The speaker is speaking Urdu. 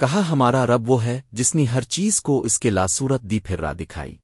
کہا ہمارا رب وہ ہے جس نے ہر چیز کو اس کے لاسورت دی پھرا دکھائی۔